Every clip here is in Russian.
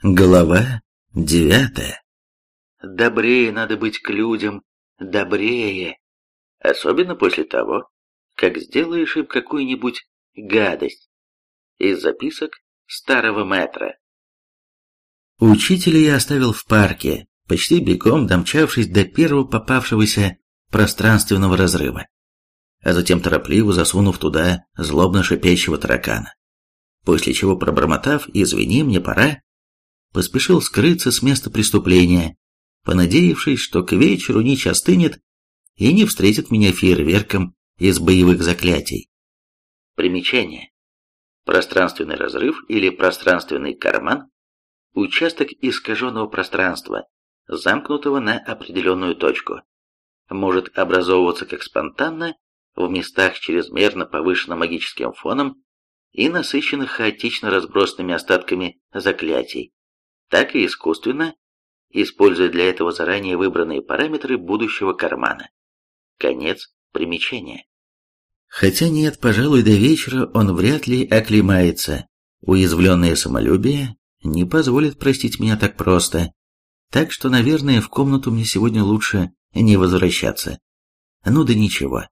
Глава девятая. Добрее надо быть к людям, добрее. Особенно после того, как сделаешь им какую-нибудь гадость. Из записок старого метра. Учителя я оставил в парке, почти бегом домчавшись до первого попавшегося пространственного разрыва, а затем торопливо засунув туда злобно шипящего таракана. После чего, пробормотав «извини, мне пора», поспешил скрыться с места преступления, понадеявшись, что к вечеру Нич остынет и не встретит меня фейерверком из боевых заклятий. Примечание. Пространственный разрыв или пространственный карман – участок искаженного пространства, замкнутого на определенную точку. Может образовываться как спонтанно в местах чрезмерно повышенным магическим фоном и насыщенных хаотично разбросанными остатками заклятий, так и искусственно, используя для этого заранее выбранные параметры будущего кармана. Конец примечания. Хотя нет, пожалуй, до вечера он вряд ли оклемается. Уязвленное самолюбие не позволит простить меня так просто. Так что, наверное, в комнату мне сегодня лучше не возвращаться. Ну да ничего.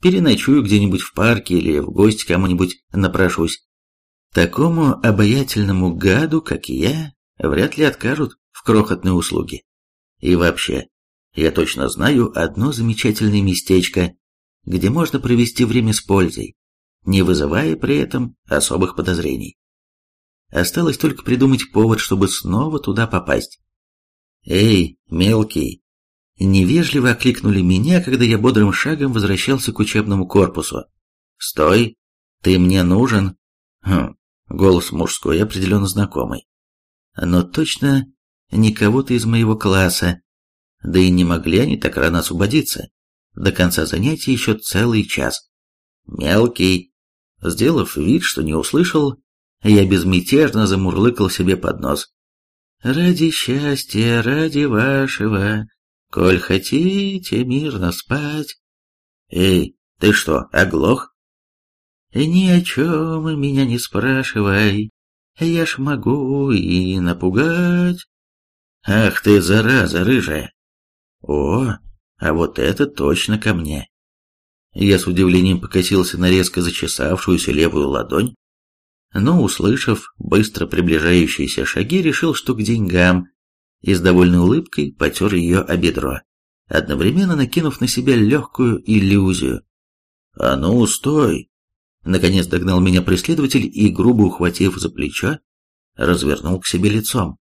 Переночую где-нибудь в парке или в гости кому-нибудь напрошусь. Такому обаятельному гаду, как я, вряд ли откажут в крохотной услуге. И вообще, я точно знаю одно замечательное местечко, где можно провести время с пользой, не вызывая при этом особых подозрений. Осталось только придумать повод, чтобы снова туда попасть. «Эй, мелкий!» Невежливо окликнули меня, когда я бодрым шагом возвращался к учебному корпусу. «Стой! Ты мне нужен!» Хм, голос мужской определенно знакомый но точно не кого-то из моего класса, да и не могли они так рано освободиться. До конца занятия еще целый час. Мелкий. Сделав вид, что не услышал, я безмятежно замурлыкал себе под нос. «Ради счастья, ради вашего, коль хотите мирно спать...» «Эй, ты что, оглох?» «Ни о чем меня не спрашивай, я ж могу и напугать. Ах ты, зараза рыжая! О, а вот это точно ко мне. Я с удивлением покосился на резко зачесавшуюся левую ладонь, но, услышав быстро приближающиеся шаги, решил, что к деньгам, и с довольной улыбкой потер ее о бедро, одновременно накинув на себя легкую иллюзию. «А ну, стой! Наконец догнал меня преследователь и, грубо ухватив за плечо, развернул к себе лицом.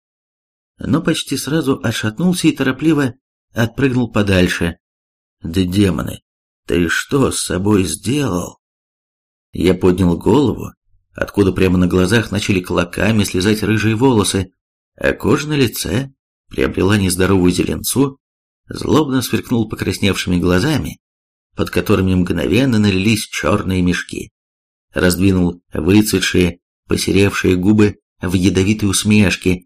Но почти сразу отшатнулся и торопливо отпрыгнул подальше. «Да демоны, ты что с собой сделал?» Я поднял голову, откуда прямо на глазах начали клоками слезать рыжие волосы, а кожа на лице приобрела нездоровую зеленцу, злобно сверкнул покрасневшими глазами, под которыми мгновенно налились черные мешки раздвинул выцветшие, посеревшие губы в ядовитой усмешке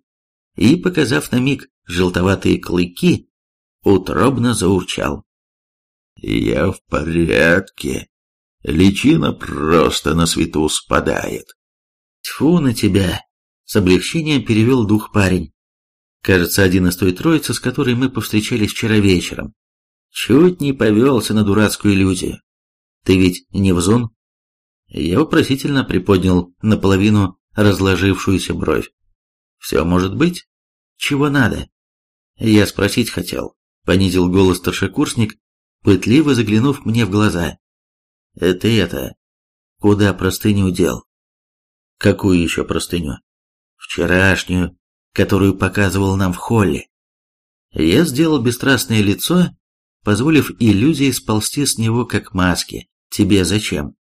и, показав на миг желтоватые клыки, утробно заурчал. «Я в порядке. Личина просто на свету спадает». «Тьфу на тебя!» — с облегчением перевел дух парень. Кажется, один из той троицы, с которой мы повстречались вчера вечером. Чуть не повелся на дурацкую иллюзию. Ты ведь не в зон? Я вопросительно приподнял наполовину разложившуюся бровь. «Все может быть? Чего надо?» Я спросить хотел, понизил голос старшекурсник, пытливо заглянув мне в глаза. «Это это, куда простыню дел?» «Какую еще простыню?» «Вчерашнюю, которую показывал нам в холле». Я сделал бесстрастное лицо, позволив иллюзии сползти с него как маски. «Тебе зачем?»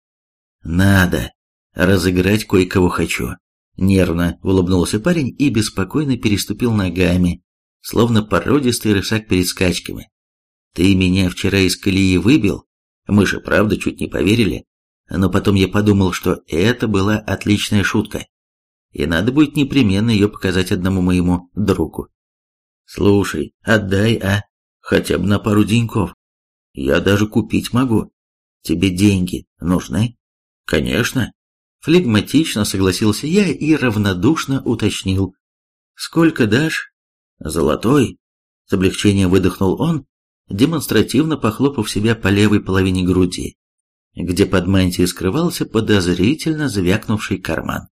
«Надо. Разыграть кое-кого хочу». Нервно улыбнулся парень и беспокойно переступил ногами, словно породистый рысак перед скачками. «Ты меня вчера из колеи выбил? Мы же правда чуть не поверили. Но потом я подумал, что это была отличная шутка. И надо будет непременно ее показать одному моему другу. Слушай, отдай, а? Хотя бы на пару деньков. Я даже купить могу. Тебе деньги нужны?» «Конечно». Флегматично согласился я и равнодушно уточнил. «Сколько дашь?» «Золотой!» С облегчением выдохнул он, демонстративно похлопав себя по левой половине груди, где под мантией скрывался подозрительно звякнувший карман.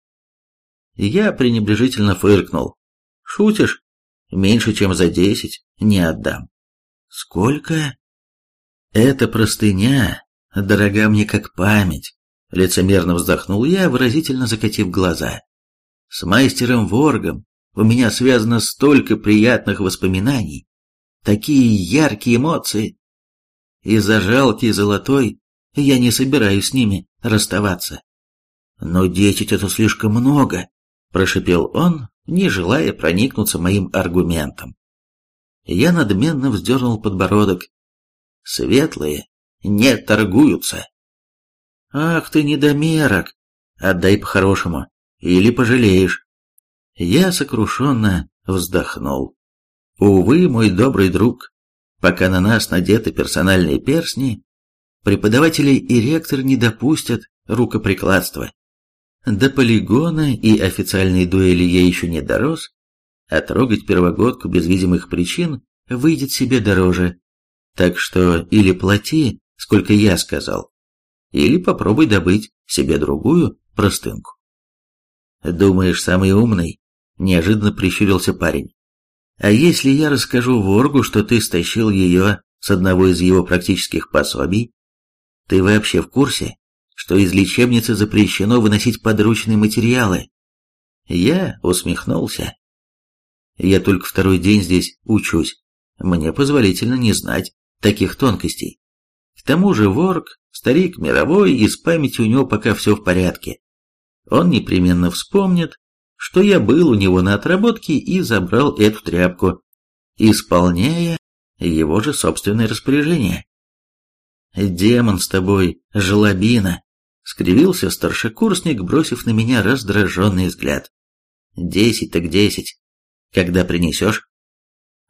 Я пренебрежительно фыркнул. «Шутишь? Меньше, чем за десять не отдам». «Сколько?» «Это простыня, дорога мне как память», — лицемерно вздохнул я, выразительно закатив глаза. «С мастером Воргом у меня связано столько приятных воспоминаний, такие яркие эмоции. И за жалкий золотой я не собираюсь с ними расставаться. Но десять это слишком много, прошипел он, не желая проникнуться моим аргументом. Я надменно вздернул подбородок. Светлые не торгуются. Ах ты недомерок! Отдай по-хорошему, или пожалеешь. Я сокрушенно вздохнул. Увы, мой добрый друг, пока на нас надеты персональные перстни, преподаватели и ректор не допустят рукоприкладства. До полигона и официальной дуэли я еще не дорос, а трогать первогодку без видимых причин выйдет себе дороже. Так что или плати, сколько я сказал, или попробуй добыть себе другую простынку. Думаешь, самый умный? Неожиданно прищурился парень. А если я расскажу Воргу, что ты стащил ее с одного из его практических пособий? Ты вообще в курсе, что из лечебницы запрещено выносить подручные материалы? Я усмехнулся. Я только второй день здесь учусь. Мне позволительно не знать таких тонкостей. К тому же Ворг, старик мировой, и с памятью у него пока все в порядке. Он непременно вспомнит, что я был у него на отработке и забрал эту тряпку, исполняя его же собственное распоряжение. «Демон с тобой, жлобина!» — скривился старшекурсник, бросив на меня раздраженный взгляд. «Десять так десять. Когда принесешь?»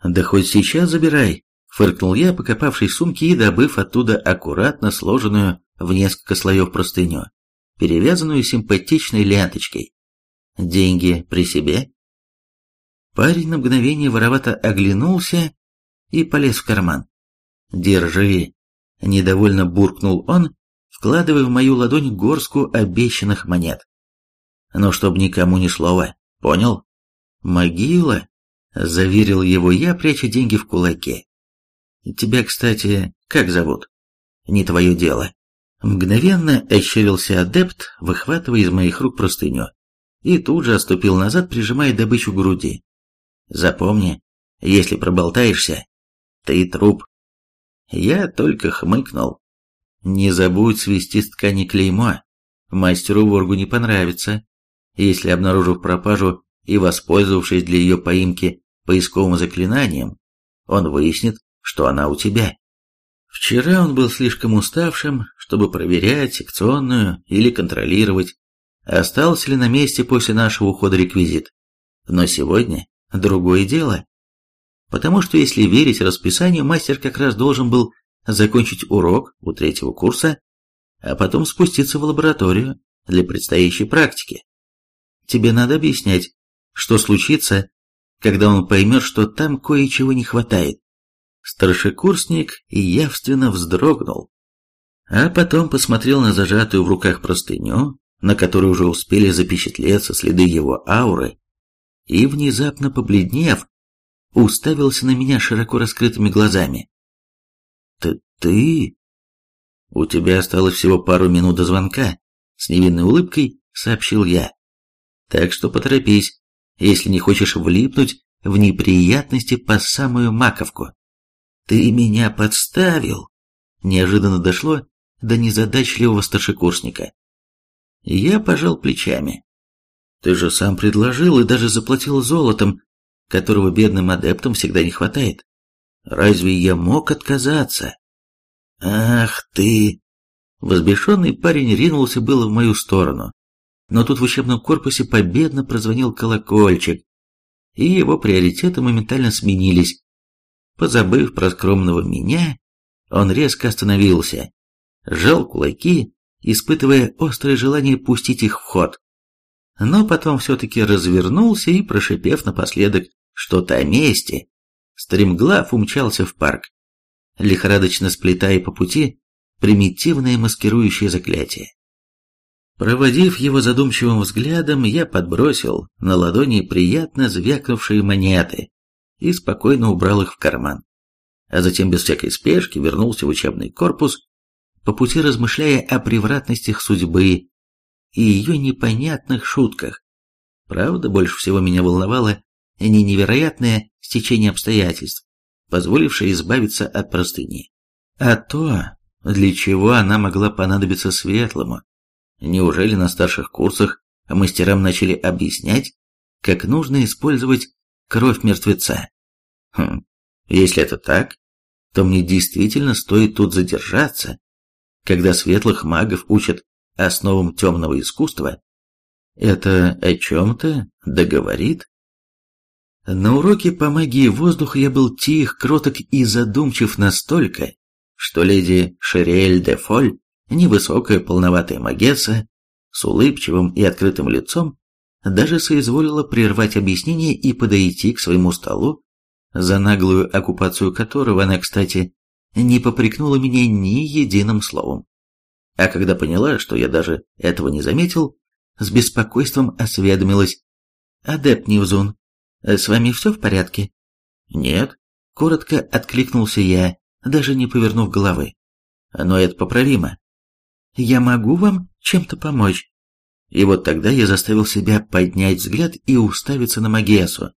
«Да хоть сейчас забирай», — фыркнул я, покопавшись в сумке и добыв оттуда аккуратно сложенную в несколько слоев простыню, перевязанную симпатичной ленточкой. Деньги при себе?» Парень на мгновение воровато оглянулся и полез в карман. «Держи!» — недовольно буркнул он, вкладывая в мою ладонь горстку обещанных монет. «Но чтоб никому ни слова, понял?» «Могила?» — заверил его я, пряча деньги в кулаке. «Тебя, кстати, как зовут?» «Не твое дело». Мгновенно ощерился адепт, выхватывая из моих рук простыню и тут же отступил назад, прижимая добычу к груди. «Запомни, если проболтаешься, ты труп». Я только хмыкнул. «Не забудь свести с ткани клеймо. Мастеру Воргу не понравится, если, обнаружив пропажу и воспользовавшись для ее поимки поисковым заклинанием, он выяснит, что она у тебя». Вчера он был слишком уставшим, чтобы проверять секционную или контролировать остался ли на месте после нашего ухода реквизит. Но сегодня другое дело. Потому что, если верить расписанию, мастер как раз должен был закончить урок у третьего курса, а потом спуститься в лабораторию для предстоящей практики. Тебе надо объяснять, что случится, когда он поймет, что там кое-чего не хватает. Старшекурсник явственно вздрогнул, а потом посмотрел на зажатую в руках простыню, на которой уже успели запечатлеться следы его ауры, и, внезапно побледнев, уставился на меня широко раскрытыми глазами. «Ты... ты...» «У тебя осталось всего пару минут до звонка», — с невинной улыбкой сообщил я. «Так что поторопись, если не хочешь влипнуть в неприятности по самую маковку». «Ты меня подставил!» Неожиданно дошло до незадачливого старшекурсника. Я пожал плечами. Ты же сам предложил и даже заплатил золотом, которого бедным адептам всегда не хватает. Разве я мог отказаться? Ах ты! Возбешенный парень ринулся было в мою сторону. Но тут в учебном корпусе победно прозвонил колокольчик, и его приоритеты моментально сменились. Позабыв про скромного меня, он резко остановился, сжал кулаки испытывая острое желание пустить их в ход. но потом все-таки развернулся и, прошипев напоследок что-то о месте, стремглав умчался в парк, лихорадочно сплетая по пути примитивное маскирующее заклятие. Проводив его задумчивым взглядом, я подбросил на ладони приятно звякнувшие монеты и спокойно убрал их в карман. А затем без всякой спешки вернулся в учебный корпус, по пути размышляя о превратностях судьбы и ее непонятных шутках. Правда, больше всего меня волновало не невероятное стечение обстоятельств, позволившее избавиться от простыни, а то, для чего она могла понадобиться светлому. Неужели на старших курсах мастерам начали объяснять, как нужно использовать кровь мертвеца? Хм, если это так, то мне действительно стоит тут задержаться. Когда светлых магов учат основам темного искусства, это о чем-то договорит? На уроке по магии воздуха я был тих, кроток и задумчив настолько, что леди Шериэль де Фоль, невысокая полноватая магесса, с улыбчивым и открытым лицом, даже соизволила прервать объяснение и подойти к своему столу, за наглую оккупацию которого она, кстати, не попрекнула меня ни единым словом. А когда поняла, что я даже этого не заметил, с беспокойством осведомилась. «Адепт Невзун, с вами все в порядке?» «Нет», — коротко откликнулся я, даже не повернув головы. «Но это поправимо». «Я могу вам чем-то помочь?» И вот тогда я заставил себя поднять взгляд и уставиться на Магесу,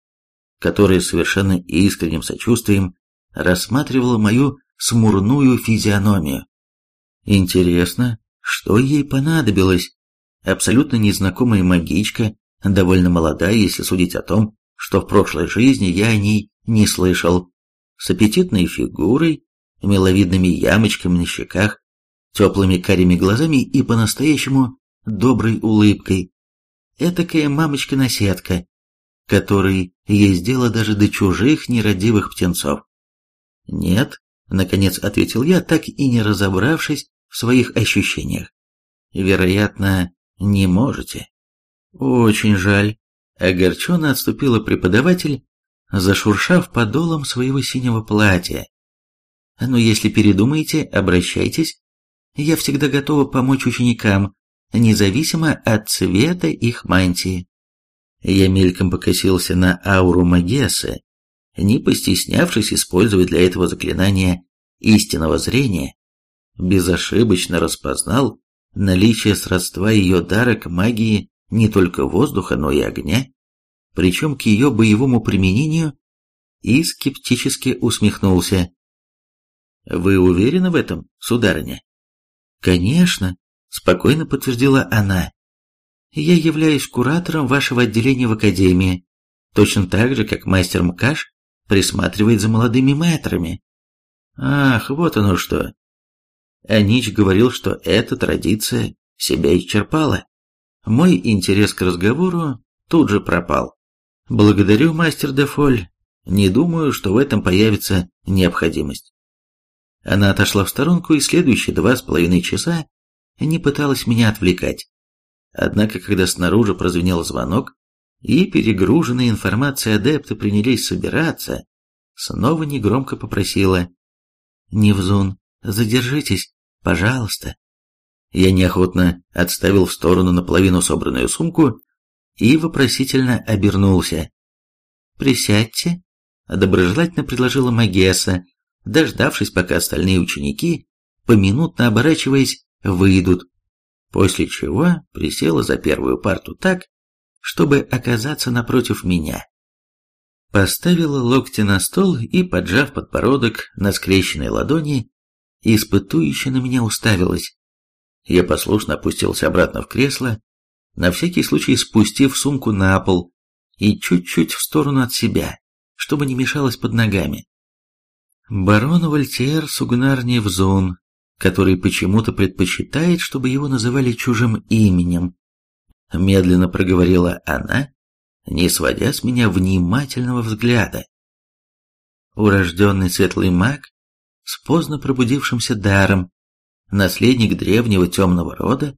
которая совершенно искренним сочувствием рассматривала мою смурную физиономию. Интересно, что ей понадобилось? Абсолютно незнакомая магичка, довольно молодая, если судить о том, что в прошлой жизни я о ней не слышал, с аппетитной фигурой, миловидными ямочками на щеках, теплыми карими глазами и по-настоящему доброй улыбкой. Этакая мамочка-наседка, которой есть дело даже до чужих нерадивых птенцов. «Нет», — наконец ответил я, так и не разобравшись в своих ощущениях. «Вероятно, не можете». «Очень жаль», — огорченно отступила преподаватель, зашуршав подолом своего синего платья. «Но если передумаете, обращайтесь. Я всегда готова помочь ученикам, независимо от цвета их мантии». Я мельком покосился на ауру Магеса, не постеснявшись использовать для этого заклинание истинного зрения, безошибочно распознал наличие сродства ее дара к магии не только воздуха, но и огня, причем к ее боевому применению, и скептически усмехнулся. «Вы уверены в этом, сударыня?» «Конечно», — спокойно подтвердила она. «Я являюсь куратором вашего отделения в Академии, точно так же, как мастер Мкаш присматривает за молодыми мэтрами». «Ах, вот оно что!» Анич говорил, что эта традиция себя исчерпала. Мой интерес к разговору тут же пропал. Благодарю, мастер Дефоль. Не думаю, что в этом появится необходимость. Она отошла в сторонку и следующие два с половиной часа не пыталась меня отвлекать. Однако, когда снаружи прозвенел звонок, и перегруженные информацией адепты принялись собираться, снова негромко попросила «Невзун, задержитесь, пожалуйста». Я неохотно отставил в сторону наполовину собранную сумку и вопросительно обернулся. «Присядьте», — доброжелательно предложила Магесса, дождавшись, пока остальные ученики, поминутно оборачиваясь, выйдут, после чего присела за первую парту так, чтобы оказаться напротив меня. Поставила локти на стол и, поджав подбородок на скрещенной ладони, испытующе на меня уставилась. Я послушно опустился обратно в кресло, на всякий случай спустив сумку на пол и чуть-чуть в сторону от себя, чтобы не мешалось под ногами. Барон Вольтер Сугнар Невзун, который почему-то предпочитает, чтобы его называли чужим именем, медленно проговорила она, не сводя с меня внимательного взгляда. Урожденный светлый маг с поздно пробудившимся даром, наследник древнего темного рода,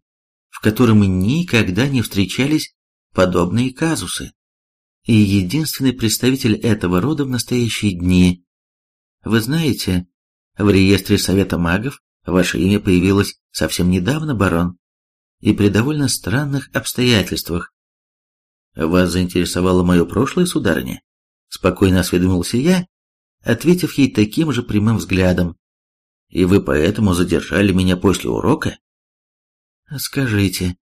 в котором никогда не встречались подобные казусы. И единственный представитель этого рода в настоящие дни. Вы знаете, в реестре Совета магов ваше имя появилось совсем недавно, барон, и при довольно странных обстоятельствах. Вас заинтересовало мое прошлое, сударыня? Спокойно осведомился я, ответив ей таким же прямым взглядом. И вы поэтому задержали меня после урока? Скажите,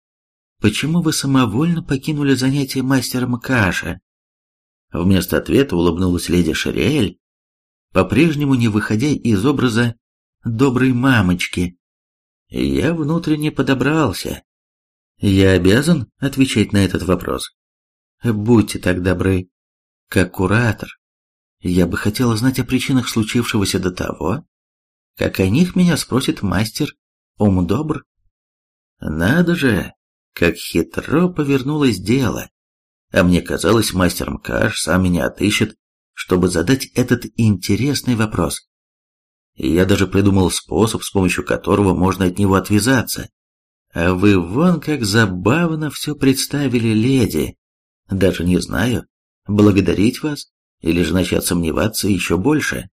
почему вы самовольно покинули занятие мастером Каша? Вместо ответа улыбнулась леди Шариэль, по-прежнему не выходя из образа доброй мамочки. Я внутренне подобрался. Я обязан отвечать на этот вопрос. Будьте так добры. Как куратор, я бы хотела знать о причинах случившегося до того, как о них меня спросит мастер Ум Добр. Надо же, как хитро повернулось дело. А мне казалось, мастер Мкаш сам меня отыщет, чтобы задать этот интересный вопрос. И я даже придумал способ, с помощью которого можно от него отвязаться. А вы вон как забавно все представили, леди. Даже не знаю, благодарить вас или же начать сомневаться еще больше.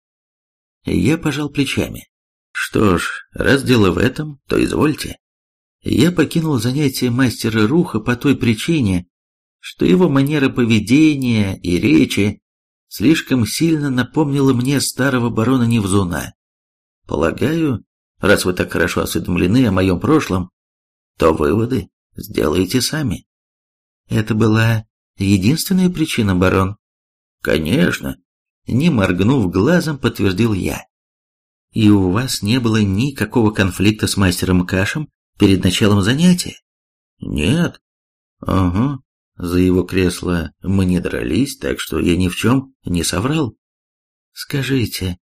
Я пожал плечами. Что ж, раз дело в этом, то извольте. Я покинул занятие мастера Руха по той причине, что его манера поведения и речи слишком сильно напомнила мне старого барона Невзуна. Полагаю, раз вы так хорошо осведомлены о моем прошлом, то выводы сделаете сами. Это была единственная причина, барон? Конечно. Не моргнув глазом, подтвердил я. И у вас не было никакого конфликта с мастером Кашем перед началом занятия? Нет. Ага. За его кресло мы не дрались, так что я ни в чем не соврал. Скажите,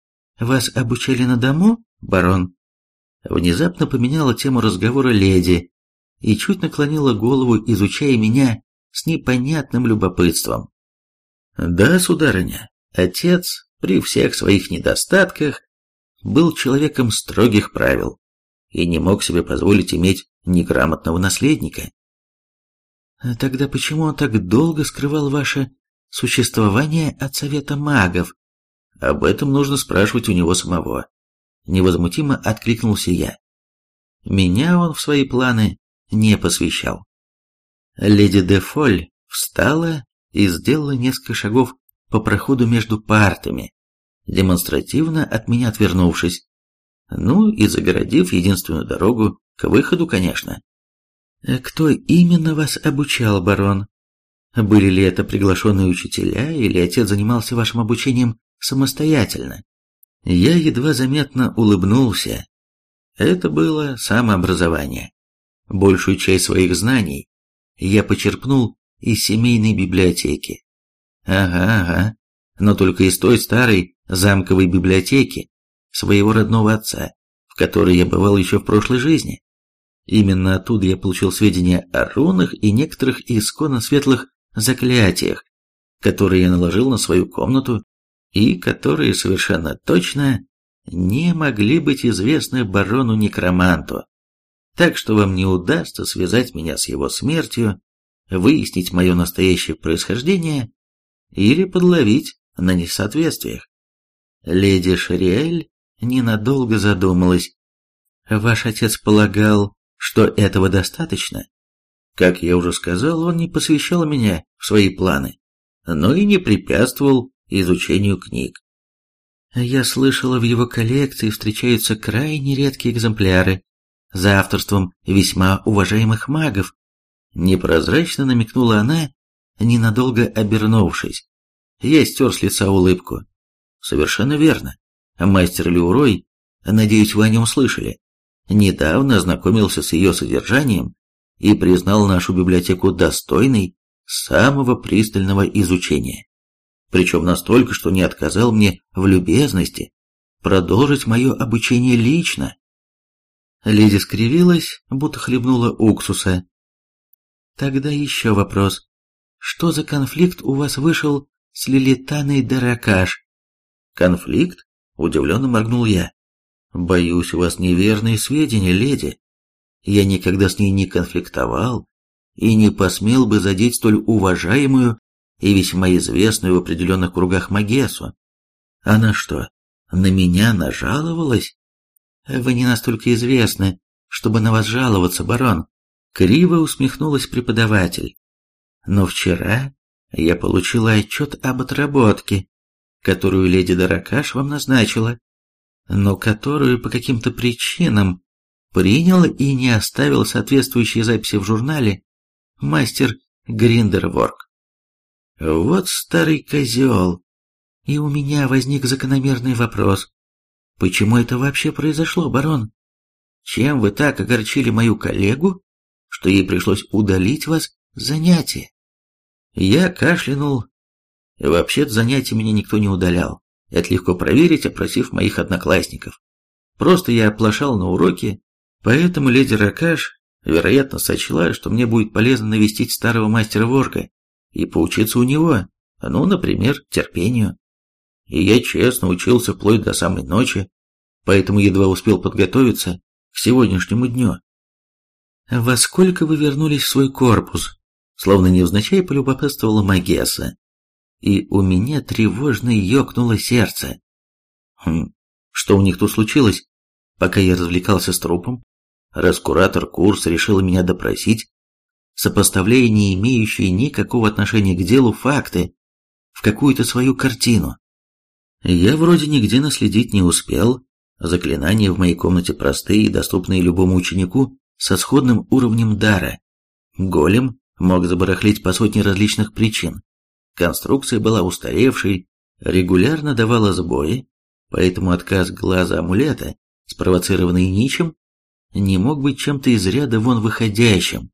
вас обучали на дому, барон? Внезапно поменяла тему разговора леди и чуть наклонила голову, изучая меня с непонятным любопытством. Да, сударыня, отец при всех своих недостатках был человеком строгих правил и не мог себе позволить иметь неграмотного наследника. Тогда почему он так долго скрывал ваше существование от Совета магов? Об этом нужно спрашивать у него самого. Невозмутимо откликнулся я. Меня он в свои планы не посвящал. Леди де Фоль встала и сделала несколько шагов по проходу между партами, демонстративно от меня отвернувшись. Ну и загородив единственную дорогу к выходу, конечно. «Кто именно вас обучал, барон? Были ли это приглашенные учителя, или отец занимался вашим обучением самостоятельно?» Я едва заметно улыбнулся. Это было самообразование. Большую часть своих знаний я почерпнул из семейной библиотеки. Ага, ага, но только из той старой замковой библиотеки своего родного отца, в которой я бывал еще в прошлой жизни. Именно оттуда я получил сведения о рунах и некоторых исконно светлых заклятиях, которые я наложил на свою комнату и которые совершенно точно не могли быть известны барону-некроманту так что вам не удастся связать меня с его смертью, выяснить мое настоящее происхождение или подловить на несоответствиях. Леди Шариэль ненадолго задумалась. Ваш отец полагал, что этого достаточно? Как я уже сказал, он не посвящал меня в свои планы, но и не препятствовал изучению книг. Я слышала, в его коллекции встречаются крайне редкие экземпляры, за авторством весьма уважаемых магов. Непрозрачно намекнула она, ненадолго обернувшись. Я стер с лица улыбку. Совершенно верно. Мастер Люрой, надеюсь, вы о нем слышали, недавно ознакомился с ее содержанием и признал нашу библиотеку достойной самого пристального изучения. Причем настолько, что не отказал мне в любезности продолжить мое обучение лично. Леди скривилась, будто хлебнула уксуса. Тогда еще вопрос. Что за конфликт у вас вышел с Лилитаной Даракаш? Конфликт? Удивленно моргнул я. Боюсь, у вас неверные сведения, леди. Я никогда с ней не конфликтовал и не посмел бы задеть столь уважаемую и весьма известную в определенных кругах Магесу. Она что, на меня нажаловалась? Вы не настолько известны, чтобы на вас жаловаться, барон. Криво усмехнулась преподаватель. Но вчера я получила отчет об отработке, которую леди Даракаш вам назначила, но которую по каким-то причинам принял и не оставил соответствующие записи в журнале мастер Гриндерворк. Вот старый козел. И у меня возник закономерный вопрос. Почему это вообще произошло, барон? Чем вы так огорчили мою коллегу, что ей пришлось удалить вас с занятия? Я кашлянул. Вообще-то занятия меня никто не удалял. Это легко проверить, опросив моих одноклассников. Просто я оплошал на уроке, поэтому леди Ракаш, вероятно, сочла, что мне будет полезно навестить старого мастера Ворга и поучиться у него, ну, например, терпению. И я честно учился вплоть до самой ночи, поэтому едва успел подготовиться к сегодняшнему дню. «Во сколько вы вернулись в свой корпус?» Словно невзначай полюбопытствовала Магесса. И у меня тревожно ёкнуло сердце. Хм, что у них тут случилось? Пока я развлекался с трупом, раз куратор курса решила меня допросить, сопоставляя не имеющие никакого отношения к делу факты в какую-то свою картину. Я вроде нигде наследить не успел, заклинания в моей комнате простые и доступные любому ученику со сходным уровнем дара. Голем мог забарахлить по сотне различных причин. Конструкция была устаревшей, регулярно давала сбои, поэтому отказ глаза амулета, спровоцированный ничем, не мог быть чем-то из ряда вон выходящим.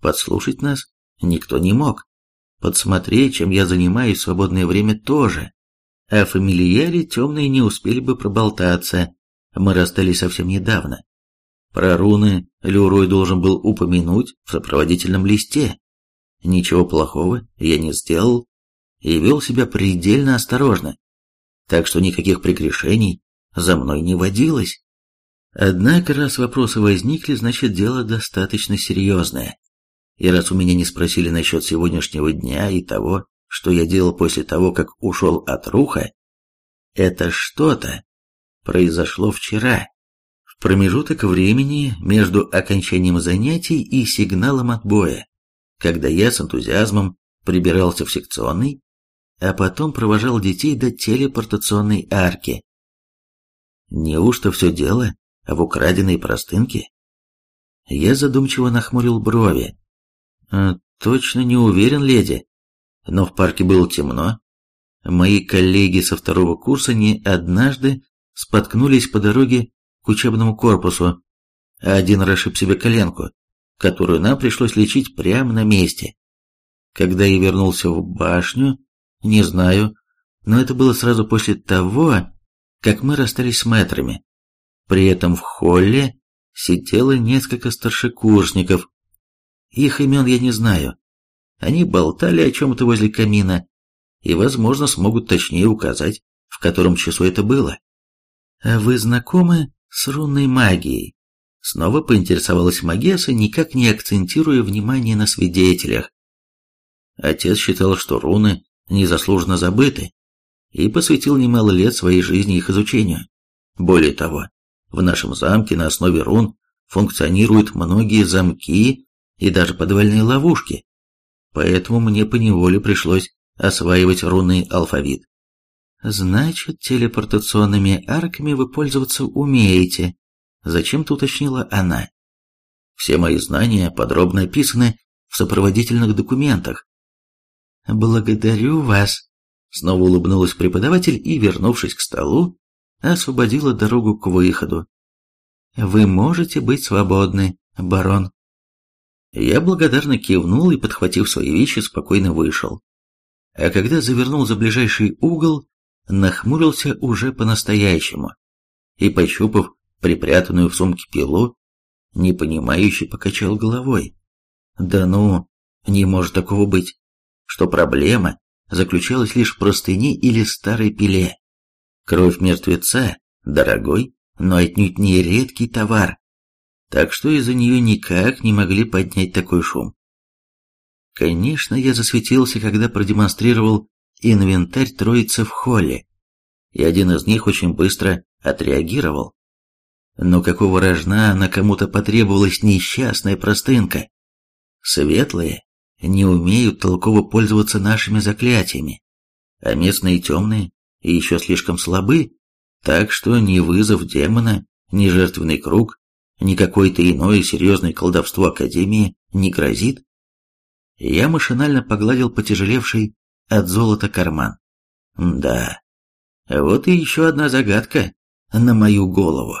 Подслушать нас никто не мог. Подсмотреть, чем я занимаюсь в свободное время, тоже. О фамильяре темные не успели бы проболтаться, мы расстались совсем недавно. Про руны Люрой должен был упомянуть в сопроводительном листе. Ничего плохого я не сделал и вел себя предельно осторожно, так что никаких прегрешений за мной не водилось. Однако, раз вопросы возникли, значит дело достаточно серьезное. И раз у меня не спросили насчет сегодняшнего дня и того, что я делал после того, как ушел от руха, это что-то произошло вчера, в промежуток времени между окончанием занятий и сигналом отбоя, когда я с энтузиазмом прибирался в секционный, а потом провожал детей до телепортационной арки. Неужто все дело в украденной простынке? Я задумчиво нахмурил брови. «Э, «Точно не уверен, леди но в парке было темно. Мои коллеги со второго курса не однажды споткнулись по дороге к учебному корпусу, а один расшиб себе коленку, которую нам пришлось лечить прямо на месте. Когда я вернулся в башню, не знаю, но это было сразу после того, как мы расстались с мэтрами. При этом в холле сидело несколько старшекурсников. Их имен я не знаю, они болтали о чем-то возле камина и, возможно, смогут точнее указать, в котором часу это было. «А вы знакомы с рунной магией?» Снова поинтересовалась Магеса, никак не акцентируя внимание на свидетелях. Отец считал, что руны незаслуженно забыты, и посвятил немало лет своей жизни их изучению. Более того, в нашем замке на основе рун функционируют многие замки и даже подвальные ловушки, поэтому мне поневоле пришлось осваивать рунный алфавит. «Значит, телепортационными арками вы пользоваться умеете», — зачем-то уточнила она. «Все мои знания подробно описаны в сопроводительных документах». «Благодарю вас», — снова улыбнулась преподаватель и, вернувшись к столу, освободила дорогу к выходу. «Вы можете быть свободны, барон». Я благодарно кивнул и, подхватив свои вещи, спокойно вышел. А когда завернул за ближайший угол, нахмурился уже по-настоящему и, пощупав припрятанную в сумке пилу, непонимающе покачал головой. Да ну, не может такого быть, что проблема заключалась лишь в простыне или старой пиле. Кровь мертвеца – дорогой, но отнюдь не редкий товар так что из-за нее никак не могли поднять такой шум. Конечно, я засветился, когда продемонстрировал инвентарь троицы в холле, и один из них очень быстро отреагировал. Но какого рожна на кому-то потребовалась несчастная простынка? Светлые не умеют толково пользоваться нашими заклятиями, а местные темные еще слишком слабы, так что ни вызов демона, ни жертвенный круг, ни какое-то иное серьезное колдовство Академии не грозит. Я машинально погладил потяжелевший от золота карман. Да, вот и еще одна загадка на мою голову.